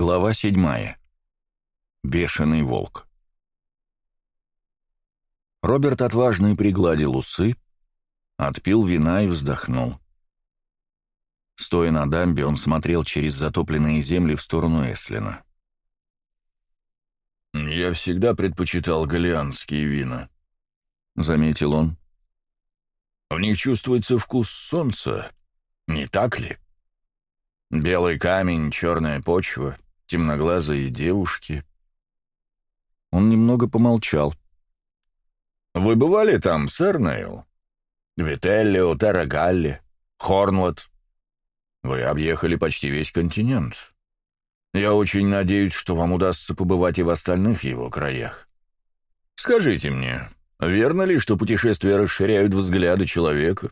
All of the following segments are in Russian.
Глава 7. Бешеный волк. Роберт отважно пригладил усы, отпил вина и вздохнул. Стоя на дамбе, он смотрел через затопленные земли в сторону Эслина. «Я всегда предпочитал галианские вина», — заметил он. «В них чувствуется вкус солнца, не так ли?» Белый камень, черная почва темноглазые девушки. Он немного помолчал. «Вы бывали там, сэр Нейл? Вителлио, Тарагалли, Хорнлот. Вы объехали почти весь континент. Я очень надеюсь, что вам удастся побывать и в остальных его краях. Скажите мне, верно ли, что путешествия расширяют взгляды человека,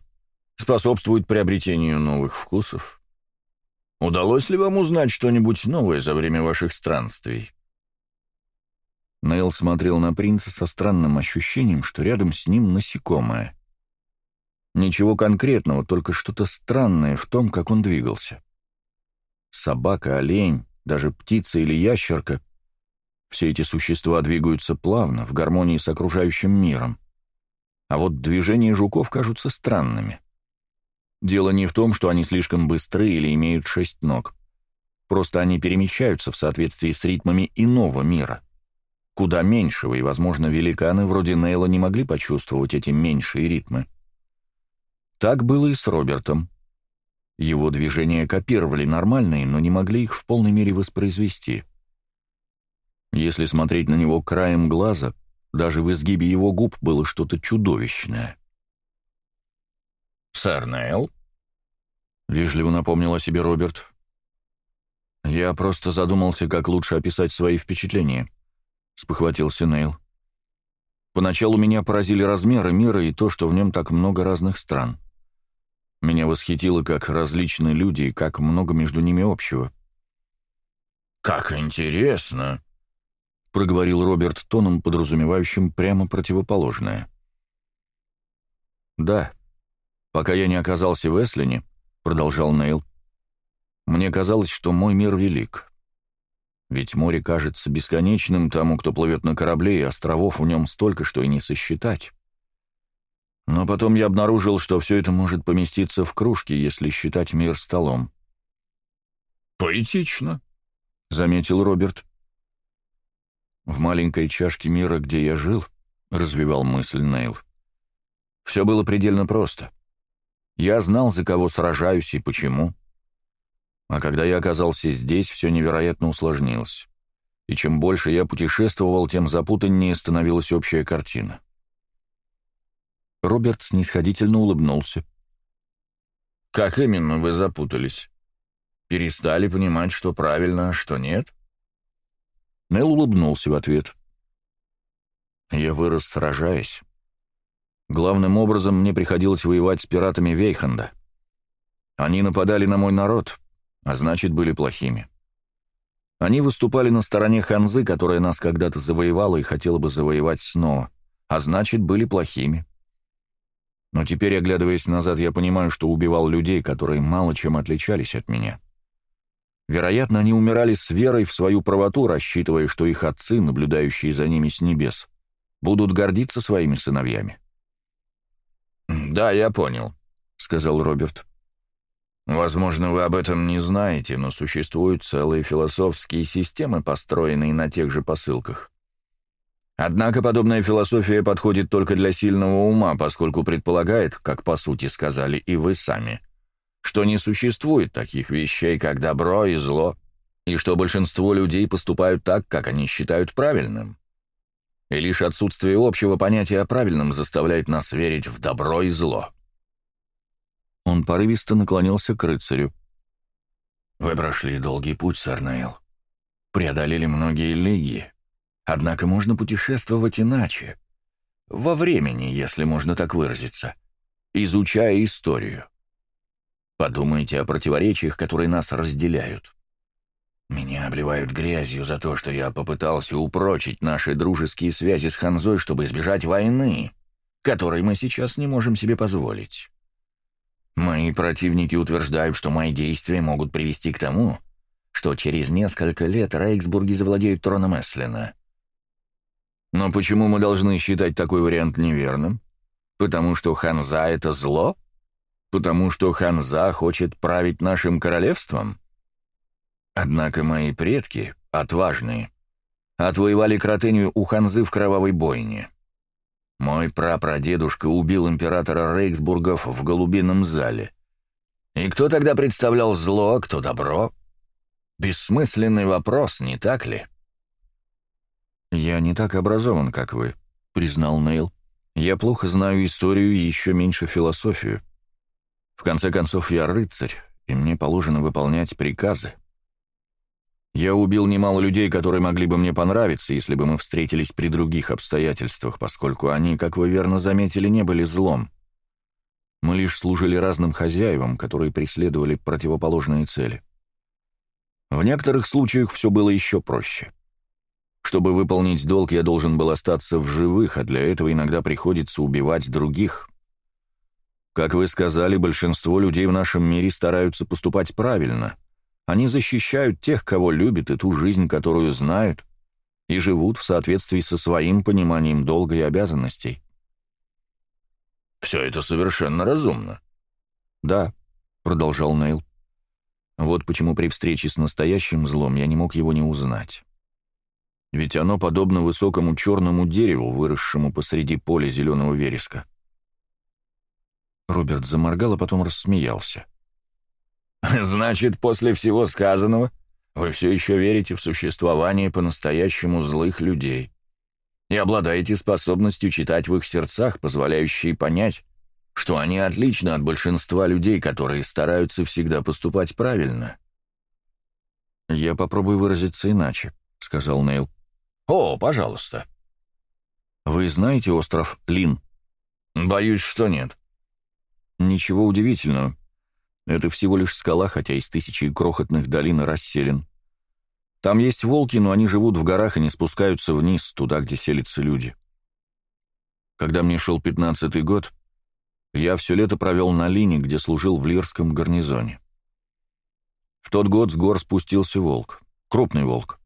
способствуют приобретению новых вкусов?» Удалось ли вам узнать что-нибудь новое за время ваших странствий?» Нейл смотрел на принца со странным ощущением, что рядом с ним насекомое. Ничего конкретного, только что-то странное в том, как он двигался. Собака, олень, даже птица или ящерка — все эти существа двигаются плавно, в гармонии с окружающим миром. А вот движения жуков кажутся странными — Дело не в том, что они слишком быстры или имеют шесть ног. Просто они перемещаются в соответствии с ритмами иного мира. Куда меньшего, и, возможно, великаны вроде Нейла не могли почувствовать эти меньшие ритмы. Так было и с Робертом. Его движения копировали нормальные, но не могли их в полной мере воспроизвести. Если смотреть на него краем глаза, даже в изгибе его губ было что-то чудовищное — «Сэр Нейл?» — вежливо напомнил о себе Роберт. «Я просто задумался, как лучше описать свои впечатления», — спохватился Нейл. «Поначалу меня поразили размеры мира и то, что в нем так много разных стран. Меня восхитило, как различны люди и как много между ними общего». «Как интересно!» — проговорил Роберт тоном, подразумевающим прямо противоположное. «Да», «Пока я не оказался в Эслине», — продолжал Нейл, — «мне казалось, что мой мир велик. Ведь море кажется бесконечным тому, кто плывет на корабле, и островов в нем столько, что и не сосчитать. Но потом я обнаружил, что все это может поместиться в кружке, если считать мир столом». «Поэтично», — заметил Роберт. «В маленькой чашке мира, где я жил», — развивал мысль Нейл, — «все было предельно просто. Я знал, за кого сражаюсь и почему. А когда я оказался здесь, все невероятно усложнилось. И чем больше я путешествовал, тем запутаннее становилась общая картина. Роберт снисходительно улыбнулся. «Как именно вы запутались? Перестали понимать, что правильно, а что нет?» Нел улыбнулся в ответ. «Я вырос, сражаясь. Главным образом мне приходилось воевать с пиратами Вейханда. Они нападали на мой народ, а значит, были плохими. Они выступали на стороне Ханзы, которая нас когда-то завоевала и хотела бы завоевать снова, а значит, были плохими. Но теперь, оглядываясь назад, я понимаю, что убивал людей, которые мало чем отличались от меня. Вероятно, они умирали с верой в свою правоту, рассчитывая, что их отцы, наблюдающие за ними с небес, будут гордиться своими сыновьями. «Да, я понял», — сказал Роберт. «Возможно, вы об этом не знаете, но существуют целые философские системы, построенные на тех же посылках. Однако подобная философия подходит только для сильного ума, поскольку предполагает, как по сути сказали и вы сами, что не существует таких вещей, как добро и зло, и что большинство людей поступают так, как они считают правильным и лишь отсутствие общего понятия о правильном заставляет нас верить в добро и зло. Он порывисто наклонился к рыцарю. «Вы прошли долгий путь, сэр Нейл. Преодолели многие легии. Однако можно путешествовать иначе. Во времени, если можно так выразиться. Изучая историю. Подумайте о противоречиях, которые нас разделяют. Меня обливают грязью за то, что я попытался упрочить наши дружеские связи с Ханзой, чтобы избежать войны, которой мы сейчас не можем себе позволить. Мои противники утверждают, что мои действия могут привести к тому, что через несколько лет Рейксбурги завладеют троном Эслина. Но почему мы должны считать такой вариант неверным? Потому что Ханза — это зло? Потому что Ханза хочет править нашим королевством?» Однако мои предки, отважные, отвоевали Кротынию у Ханзы в кровавой бойне. Мой прапрадедушка убил императора Рейксбургов в Голубином зале. И кто тогда представлял зло, а кто добро? Бессмысленный вопрос, не так ли? «Я не так образован, как вы», — признал Нейл. «Я плохо знаю историю и еще меньше философию. В конце концов, я рыцарь, и мне положено выполнять приказы». Я убил немало людей, которые могли бы мне понравиться, если бы мы встретились при других обстоятельствах, поскольку они, как вы верно заметили, не были злом. Мы лишь служили разным хозяевам, которые преследовали противоположные цели. В некоторых случаях все было еще проще. Чтобы выполнить долг, я должен был остаться в живых, а для этого иногда приходится убивать других. Как вы сказали, большинство людей в нашем мире стараются поступать правильно — они защищают тех, кого любят, и ту жизнь, которую знают, и живут в соответствии со своим пониманием долга и обязанностей. «Все это совершенно разумно». «Да», — продолжал Нейл. «Вот почему при встрече с настоящим злом я не мог его не узнать. Ведь оно подобно высокому черному дереву, выросшему посреди поля зеленого вереска». Роберт заморгал, а потом рассмеялся. — Значит, после всего сказанного вы все еще верите в существование по-настоящему злых людей и обладаете способностью читать в их сердцах, позволяющей понять, что они отличны от большинства людей, которые стараются всегда поступать правильно. «Я попробую выразиться иначе», — сказал Нейл. «О, пожалуйста». «Вы знаете остров Лин?» «Боюсь, что нет». «Ничего удивительного. Это всего лишь скала, хотя из тысячи крохотных долин и расселен. Там есть волки, но они живут в горах и не спускаются вниз, туда, где селятся люди. Когда мне шел пятнадцатый год, я все лето провел на линии, где служил в Лирском гарнизоне. В тот год с гор спустился волк, крупный волк.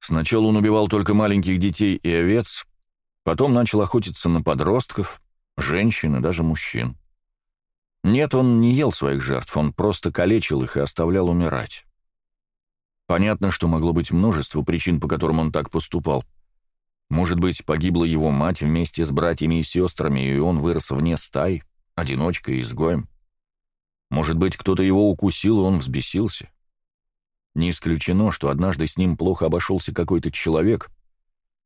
Сначала он убивал только маленьких детей и овец, потом начал охотиться на подростков, женщин и даже мужчин. Нет, он не ел своих жертв, он просто калечил их и оставлял умирать. Понятно, что могло быть множество причин, по которым он так поступал. Может быть, погибла его мать вместе с братьями и сестрами, и он вырос вне стаи, одиночкой и изгоем. Может быть, кто-то его укусил, и он взбесился. Не исключено, что однажды с ним плохо обошелся какой-то человек,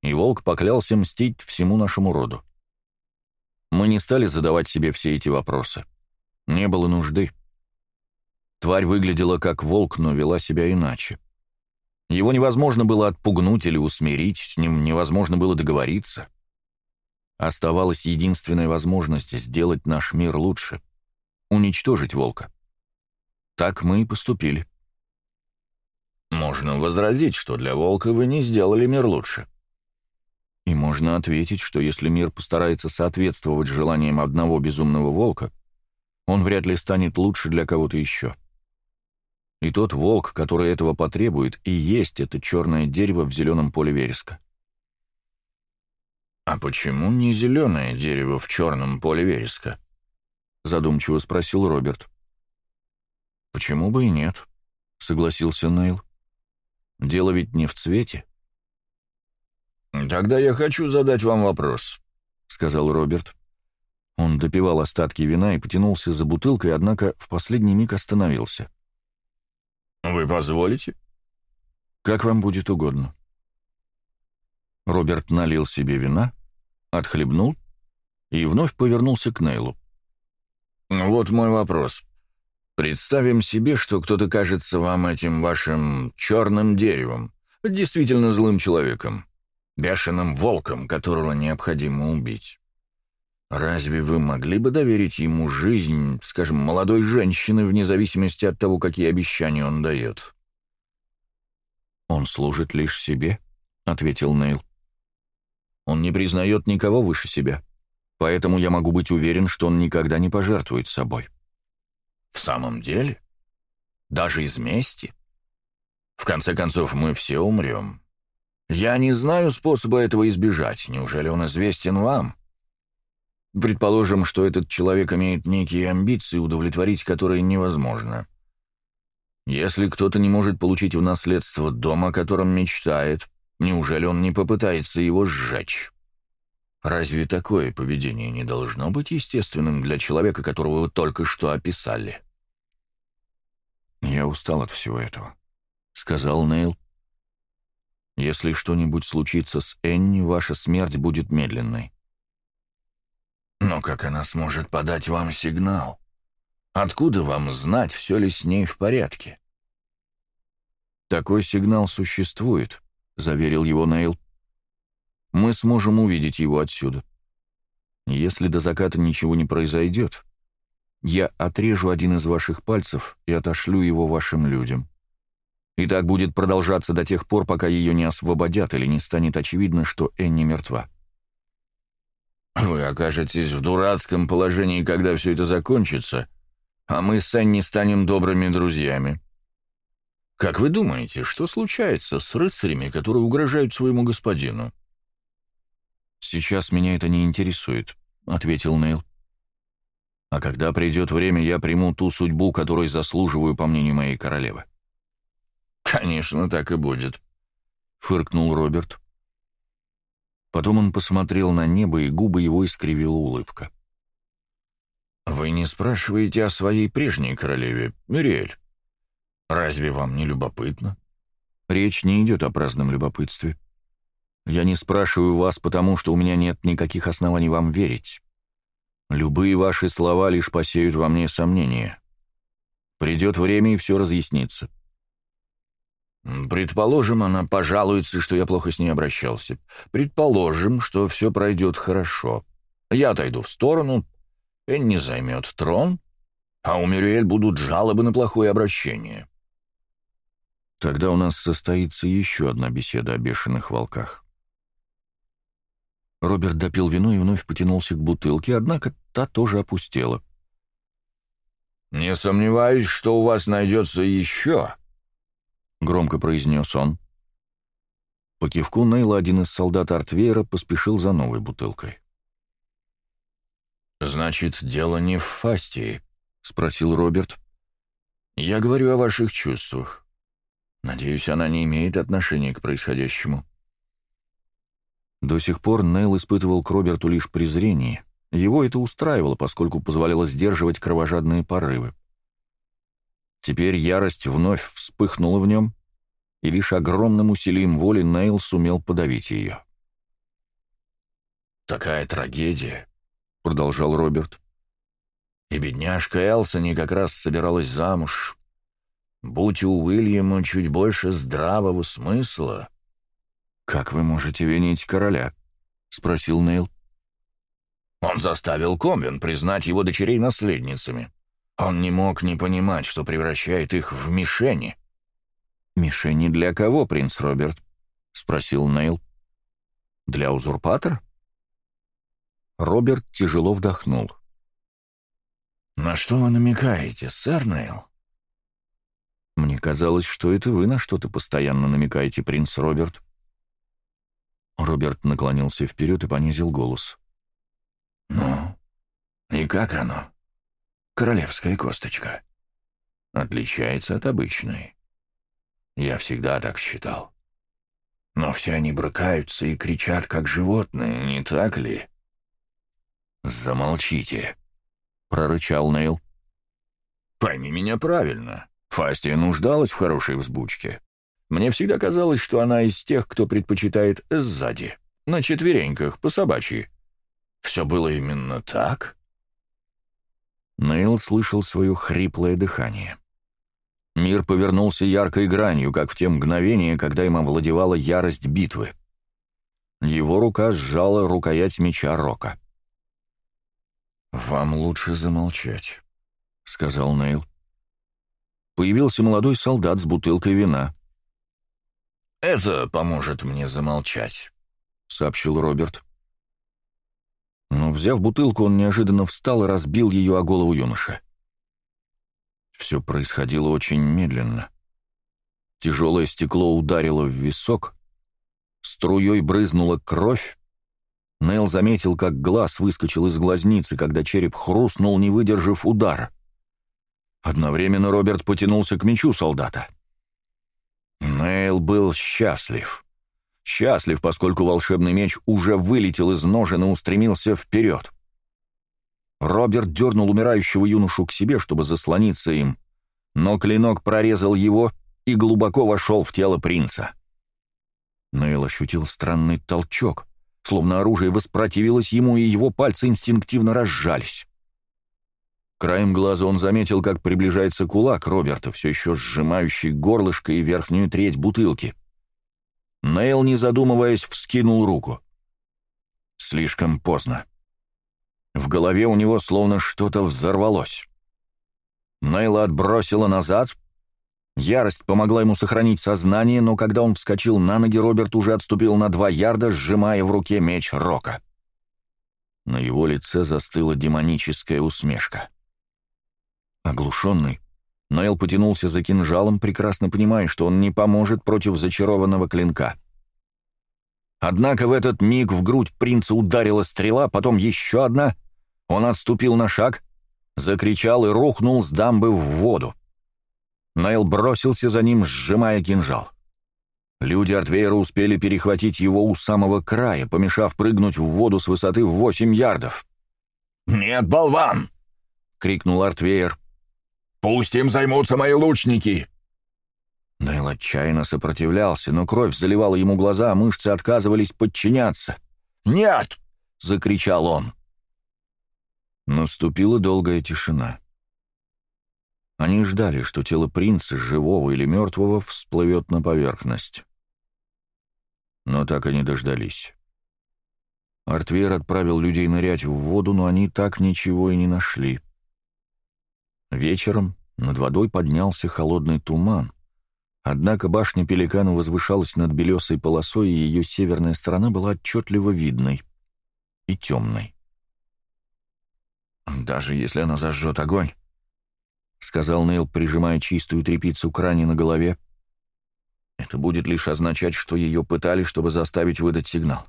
и волк поклялся мстить всему нашему роду. Мы не стали задавать себе все эти вопросы. Не было нужды. Тварь выглядела как волк, но вела себя иначе. Его невозможно было отпугнуть или усмирить, с ним невозможно было договориться. Оставалась единственная возможность сделать наш мир лучше — уничтожить волка. Так мы и поступили. Можно возразить, что для волка вы не сделали мир лучше. И можно ответить, что если мир постарается соответствовать желаниям одного безумного волка, он вряд ли станет лучше для кого-то еще. И тот волк, который этого потребует, и есть это черное дерево в зеленом поле вереска. «А почему не зеленое дерево в черном поле вереска?» — задумчиво спросил Роберт. «Почему бы и нет?» — согласился Нейл. «Дело ведь не в цвете». «Тогда я хочу задать вам вопрос», — сказал Роберт. Он допивал остатки вина и потянулся за бутылкой, однако в последний миг остановился. «Вы позволите?» «Как вам будет угодно». Роберт налил себе вина, отхлебнул и вновь повернулся к Нейлу. «Вот мой вопрос. Представим себе, что кто-то кажется вам этим вашим черным деревом, действительно злым человеком, бешеным волком, которого необходимо убить. Разве вы могли бы доверить ему жизнь, скажем, молодой женщины, вне зависимости от того, какие обещания он дает? «Он служит лишь себе», — ответил Нейл. «Он не признает никого выше себя, поэтому я могу быть уверен, что он никогда не пожертвует собой». «В самом деле? Даже из мести? В конце концов, мы все умрем. Я не знаю способа этого избежать. Неужели он известен вам?» Предположим, что этот человек имеет некие амбиции, удовлетворить которые невозможно. Если кто-то не может получить в наследство дом, о котором мечтает, неужели он не попытается его сжечь? Разве такое поведение не должно быть естественным для человека, которого вы только что описали? «Я устал от всего этого», — сказал Нейл. «Если что-нибудь случится с Энни, ваша смерть будет медленной. Но как она сможет подать вам сигнал? Откуда вам знать, все ли с ней в порядке? Такой сигнал существует, заверил его Нейл. Мы сможем увидеть его отсюда. Если до заката ничего не произойдет, я отрежу один из ваших пальцев и отошлю его вашим людям. И так будет продолжаться до тех пор, пока ее не освободят или не станет очевидно, что Энни мертва. Вы окажетесь в дурацком положении, когда все это закончится, а мы с Энни станем добрыми друзьями. Как вы думаете, что случается с рыцарями, которые угрожают своему господину? «Сейчас меня это не интересует», — ответил Нейл. «А когда придет время, я приму ту судьбу, которой заслуживаю, по мнению моей королевы». «Конечно, так и будет», — фыркнул Роберт. Потом он посмотрел на небо, и губы его искривила улыбка. «Вы не спрашиваете о своей прежней королеве, Мюриэль? Разве вам не любопытно?» «Речь не идет о праздном любопытстве. Я не спрашиваю вас, потому что у меня нет никаких оснований вам верить. Любые ваши слова лишь посеют во мне сомнения. Придет время, и все разъяснится. Предположим, она пожалуется, что я плохо с ней обращался. Предположим, что все пройдет хорошо. Я отойду в сторону, Энни займет трон, а у Мюриэль будут жалобы на плохое обращение. Тогда у нас состоится еще одна беседа о бешеных волках. Роберт допил вино и вновь потянулся к бутылке, однако та тоже опустела. «Не сомневаюсь, что у вас найдется еще», — громко произнес он. По кивку Нейла один из солдат Артвейра поспешил за новой бутылкой. «Значит, дело не в фастии», — спросил Роберт. «Я говорю о ваших чувствах. Надеюсь, она не имеет отношения к происходящему». До сих пор Нейл испытывал к Роберту лишь презрение. Его это устраивало, поскольку позволяло сдерживать кровожадные порывы. Теперь ярость вновь вспыхнула в нем, и лишь огромным усилием воли Нейл сумел подавить ее. «Такая трагедия», — продолжал Роберт. «И бедняжка Элсони как раз собиралась замуж. Будь у Уильяма чуть больше здравого смысла». «Как вы можете винить короля?» — спросил Нейл. «Он заставил Комвин признать его дочерей наследницами», он не мог не понимать, что превращает их в мишени. «Мишени для кого, принц Роберт?» — спросил Нейл. «Для узурпатора?» Роберт тяжело вдохнул. «На что вы намекаете, сэр Нейл?» «Мне казалось, что это вы на что-то постоянно намекаете, принц Роберт». Роберт наклонился вперед и понизил голос. «Ну, и как оно?» королевская косточка. Отличается от обычной. Я всегда так считал. Но все они брыкаются и кричат, как животные, не так ли? «Замолчите», — прорычал Нейл. «Пойми меня правильно. Фастия нуждалась в хорошей взбучке. Мне всегда казалось, что она из тех, кто предпочитает сзади, на четвереньках, по собачьи. Все было именно так?» Нейл слышал свое хриплое дыхание. Мир повернулся яркой гранью, как в те мгновения, когда им овладевала ярость битвы. Его рука сжала рукоять меча Рока. «Вам лучше замолчать», — сказал Нейл. Появился молодой солдат с бутылкой вина. «Это поможет мне замолчать», — сообщил Роберт но, взяв бутылку, он неожиданно встал и разбил ее о голову юноши. Все происходило очень медленно. Тяжелое стекло ударило в висок, струей брызнула кровь. Нейл заметил, как глаз выскочил из глазницы, когда череп хрустнул, не выдержав удара. Одновременно Роберт потянулся к мечу солдата. Нейл был счастлив счастлив, поскольку волшебный меч уже вылетел из ножен и устремился вперед. Роберт дернул умирающего юношу к себе, чтобы заслониться им, но клинок прорезал его и глубоко вошел в тело принца. Нейл ощутил странный толчок, словно оружие воспротивилось ему, и его пальцы инстинктивно разжались. Краем глаза он заметил, как приближается кулак Роберта, все еще сжимающий горлышко и верхнюю треть бутылки. Нейл, не задумываясь, вскинул руку. Слишком поздно. В голове у него словно что-то взорвалось. Нейла отбросила назад. Ярость помогла ему сохранить сознание, но когда он вскочил на ноги, Роберт уже отступил на два ярда, сжимая в руке меч Рока. На его лице застыла демоническая усмешка. Оглушенный, Ноэл потянулся за кинжалом, прекрасно понимая, что он не поможет против зачарованного клинка. Однако в этот миг в грудь принца ударила стрела, потом еще одна. Он отступил на шаг, закричал и рухнул с дамбы в воду. Найл бросился за ним, сжимая кинжал. Люди от успели перехватить его у самого края, помешав прыгнуть в воду с высоты в восемь ярдов. «Нет, болван!» — крикнул Артвеер. Пусть им займутся мои лучники!» Нейл отчаянно сопротивлялся, но кровь заливала ему глаза, а мышцы отказывались подчиняться. «Нет!» — закричал он. Наступила долгая тишина. Они ждали, что тело принца, живого или мертвого, всплывет на поверхность. Но так и не дождались. Артвер отправил людей нырять в воду, но они так ничего и не нашли. Вечером над водой поднялся холодный туман, однако башня Пеликана возвышалась над белесой полосой, и ее северная сторона была отчетливо видной и темной. «Даже если она зажжет огонь», — сказал Нейл, прижимая чистую тряпицу к ране на голове, — «это будет лишь означать, что ее пытали, чтобы заставить выдать сигнал».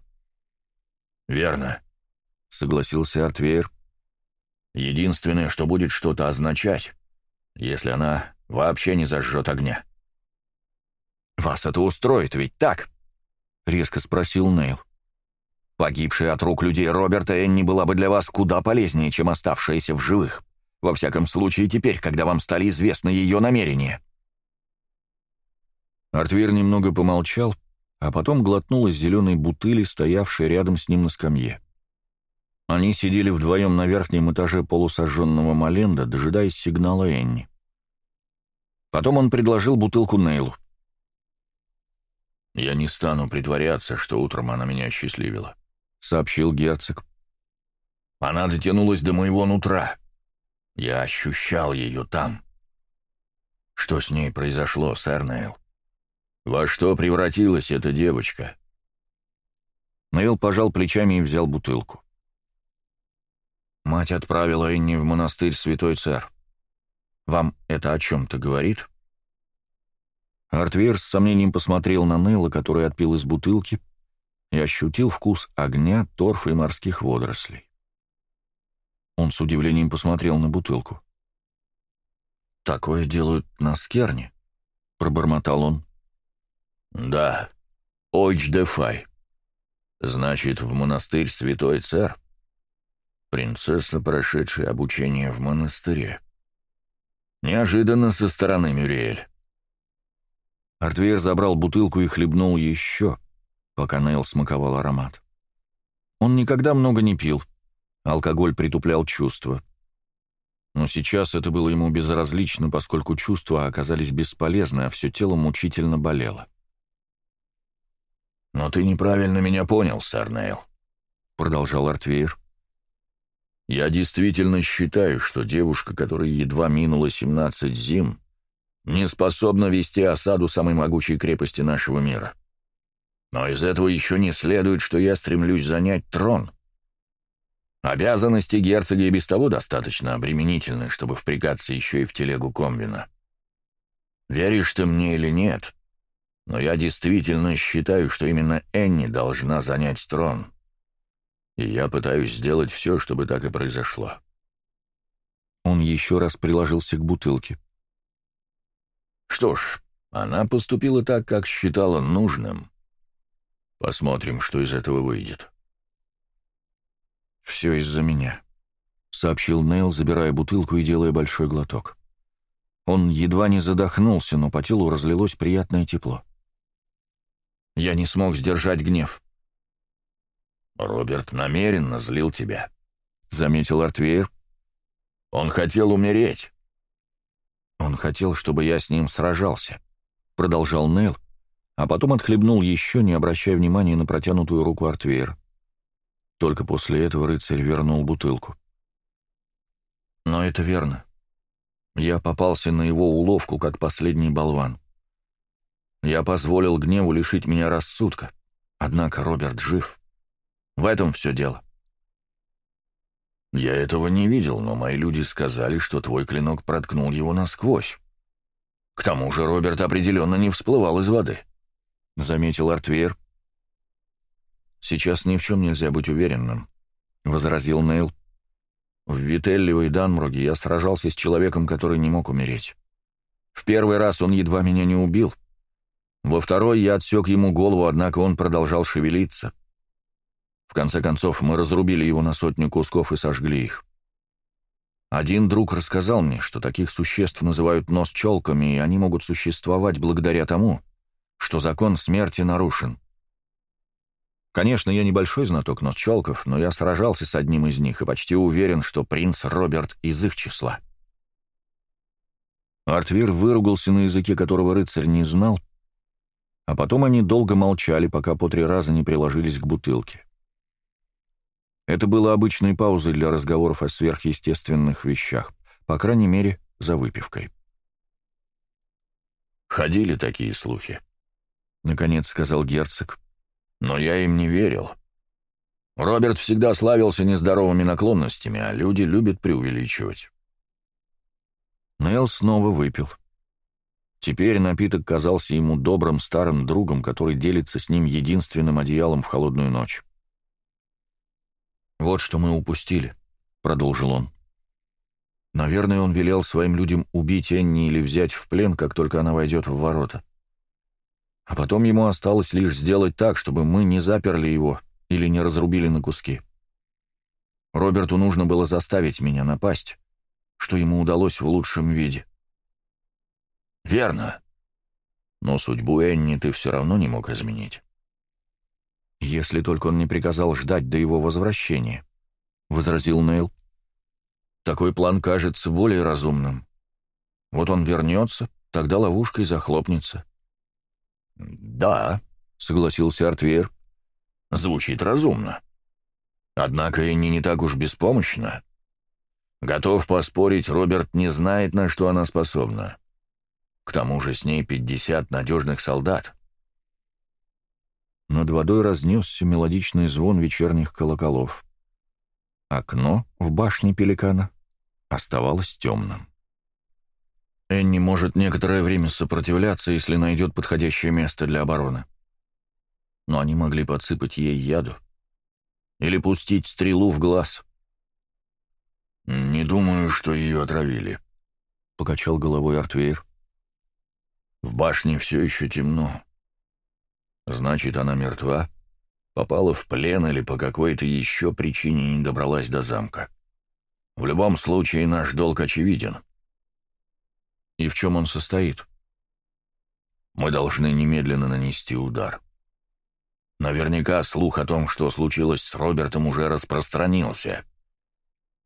«Верно», — согласился Артвейер, Единственное, что будет что-то означать, если она вообще не зажжет огня. «Вас это устроит, ведь так?» — резко спросил Нейл. «Погибшая от рук людей Роберта Энни была бы для вас куда полезнее, чем оставшаяся в живых. Во всяком случае, теперь, когда вам стали известны ее намерения». Артвир немного помолчал, а потом глотнул из зеленой бутыли, стоявшей рядом с ним на скамье. Они сидели вдвоем на верхнем этаже полусожженного Маленда, дожидаясь сигнала Энни. Потом он предложил бутылку Нейлу. «Я не стану притворяться, что утром она меня счастливила», — сообщил герцог. «Она дотянулась до моего нутра. Я ощущал ее там. Что с ней произошло, сэр Нейл? Во что превратилась эта девочка?» Нейл пожал плечами и взял бутылку. Мать отправила Энни в монастырь, святой цер. Вам это о чем-то говорит?» Артвир с сомнением посмотрел на Нейла, который отпил из бутылки, и ощутил вкус огня, торфа и морских водорослей. Он с удивлением посмотрел на бутылку. «Такое делают на Скерне», — пробормотал он. «Да, Ойч де Фай. Значит, в монастырь святой цер?» принцесса, прошедшая обучение в монастыре. Неожиданно со стороны Мюриэль. Артвейр забрал бутылку и хлебнул еще, пока Нейл смаковал аромат. Он никогда много не пил, алкоголь притуплял чувства. Но сейчас это было ему безразлично, поскольку чувства оказались бесполезны, а все тело мучительно болело. «Но ты неправильно меня понял, сэр Нейл», — продолжал Артвейр. Я действительно считаю, что девушка, которая едва минула 17 зим, не способна вести осаду самой могучей крепости нашего мира. Но из этого еще не следует, что я стремлюсь занять трон. Обязанности герцога и без того достаточно обременительны, чтобы впрягаться еще и в телегу комбина. Веришь ты мне или нет, но я действительно считаю, что именно Энни должна занять трон и я пытаюсь сделать все, чтобы так и произошло». Он еще раз приложился к бутылке. «Что ж, она поступила так, как считала нужным. Посмотрим, что из этого выйдет». «Все из-за меня», — сообщил Нейл, забирая бутылку и делая большой глоток. Он едва не задохнулся, но по телу разлилось приятное тепло. «Я не смог сдержать гнев. «Роберт намеренно злил тебя», — заметил Артвейр. «Он хотел умереть». «Он хотел, чтобы я с ним сражался», — продолжал Нел, а потом отхлебнул еще, не обращая внимания на протянутую руку Артвейр. Только после этого рыцарь вернул бутылку. «Но это верно. Я попался на его уловку, как последний болван. Я позволил гневу лишить меня рассудка, однако Роберт жив». В этом все дело. Я этого не видел, но мои люди сказали, что твой клинок проткнул его насквозь. К тому же Роберт определенно не всплывал из воды, — заметил Артвейр. Сейчас ни в чем нельзя быть уверенным, — возразил Нейл. В Вителлио и Данмруге я сражался с человеком, который не мог умереть. В первый раз он едва меня не убил. Во второй я отсек ему голову, однако он продолжал шевелиться. — в конце концов, мы разрубили его на сотню кусков и сожгли их. Один друг рассказал мне, что таких существ называют нос-челками, и они могут существовать благодаря тому, что закон смерти нарушен. Конечно, я небольшой знаток нос-челков, но я сражался с одним из них и почти уверен, что принц Роберт из их числа. Артвир выругался на языке, которого рыцарь не знал, а потом они долго молчали, пока по три раза не приложились к бутылке. Это было обычной паузой для разговоров о сверхъестественных вещах, по крайней мере, за выпивкой. «Ходили такие слухи», — наконец сказал герцог. «Но я им не верил. Роберт всегда славился нездоровыми наклонностями, а люди любят преувеличивать». Нел снова выпил. Теперь напиток казался ему добрым старым другом, который делится с ним единственным одеялом в холодную ночь. «Вот что мы упустили», — продолжил он. «Наверное, он велел своим людям убить Энни или взять в плен, как только она войдет в ворота. А потом ему осталось лишь сделать так, чтобы мы не заперли его или не разрубили на куски. Роберту нужно было заставить меня напасть, что ему удалось в лучшем виде». «Верно. Но судьбу Энни ты все равно не мог изменить». «Если только он не приказал ждать до его возвращения», — возразил Нейл. «Такой план кажется более разумным. Вот он вернется, тогда ловушка и захлопнется». «Да», — согласился Артвейр. «Звучит разумно. Однако и не, не так уж беспомощно. Готов поспорить, Роберт не знает, на что она способна. К тому же с ней 50 надежных солдат». Над водой разнесся мелодичный звон вечерних колоколов. Окно в башне пеликана оставалось темным. Энни может некоторое время сопротивляться, если найдет подходящее место для обороны. Но они могли подсыпать ей яду или пустить стрелу в глаз. «Не думаю, что ее отравили», — покачал головой Артвейр. «В башне все еще темно. Значит, она мертва, попала в плен или по какой-то еще причине не добралась до замка. В любом случае, наш долг очевиден. И в чем он состоит? Мы должны немедленно нанести удар. Наверняка слух о том, что случилось с Робертом, уже распространился.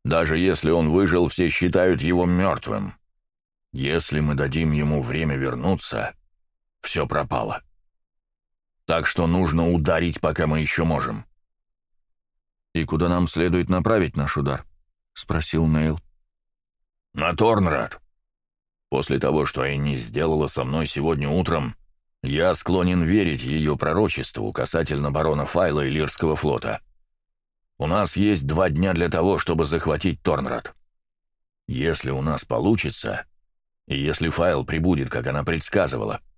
Даже если он выжил, все считают его мертвым. Если мы дадим ему время вернуться, все пропало. — так что нужно ударить, пока мы еще можем». «И куда нам следует направить наш удар?» — спросил Нейл. «На Торнрад. После того, что Энни сделала со мной сегодня утром, я склонен верить ее пророчеству касательно барона Файла и Лирского флота. У нас есть два дня для того, чтобы захватить Торнрад. Если у нас получится, и если Файл прибудет, как она предсказывала, —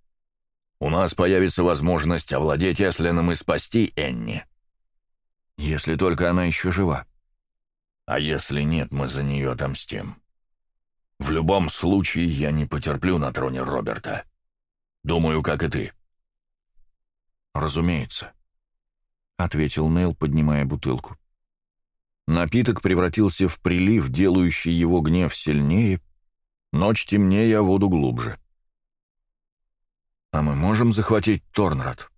у нас появится возможность овладеть Эслином и спасти Энни. Если только она еще жива. А если нет, мы за нее отомстим. В любом случае, я не потерплю на троне Роберта. Думаю, как и ты. Разумеется, — ответил Нейл, поднимая бутылку. Напиток превратился в прилив, делающий его гнев сильнее, ночь темнее, а воду глубже. — «А мы можем захватить Торнрад?»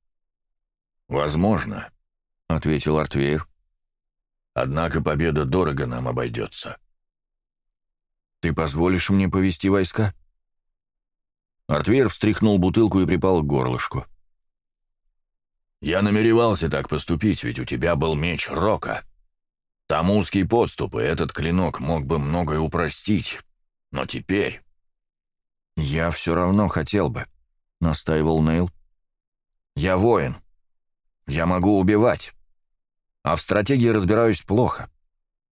«Возможно», — ответил Артвейр. «Однако победа дорого нам обойдется». «Ты позволишь мне повести войска?» Артвейр встряхнул бутылку и припал к горлышку. «Я намеревался так поступить, ведь у тебя был меч Рока. Там узкий подступ, и этот клинок мог бы многое упростить. Но теперь...» «Я все равно хотел бы», — настаивал Нейл. «Я воин. Я могу убивать. А в стратегии разбираюсь плохо.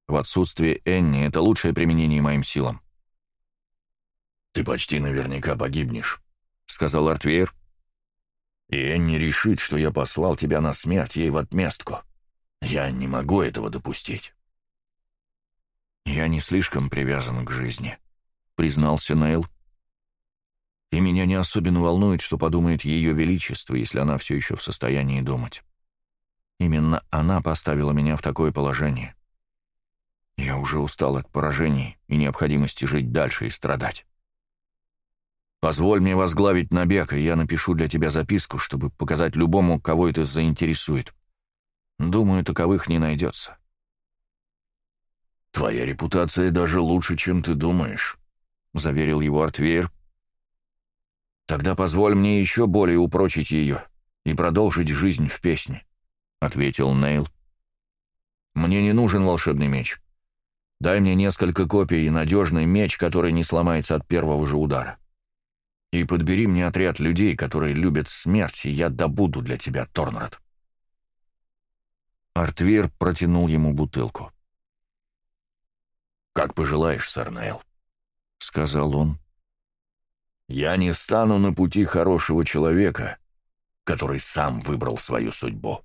В отсутствие Энни это лучшее применение моим силам». «Ты почти наверняка погибнешь», — сказал Артвейр. «И Энни решит, что я послал тебя на смерть ей в отместку. Я не могу этого допустить». «Я не слишком привязан к жизни», — признался Нейл и меня не особенно волнует, что подумает Ее Величество, если она все еще в состоянии думать. Именно она поставила меня в такое положение. Я уже устал от поражений и необходимости жить дальше и страдать. Позволь мне возглавить набег, и я напишу для тебя записку, чтобы показать любому, кого это заинтересует. Думаю, таковых не найдется. Твоя репутация даже лучше, чем ты думаешь, — заверил его Артвейр, «Тогда позволь мне еще более упрочить ее и продолжить жизнь в песне», — ответил Нейл. «Мне не нужен волшебный меч. Дай мне несколько копий и надежный меч, который не сломается от первого же удара. И подбери мне отряд людей, которые любят смерть, и я добуду для тебя, Торнрад». Артвир протянул ему бутылку. «Как пожелаешь, сэр Нейл», — сказал он. Я не стану на пути хорошего человека, который сам выбрал свою судьбу.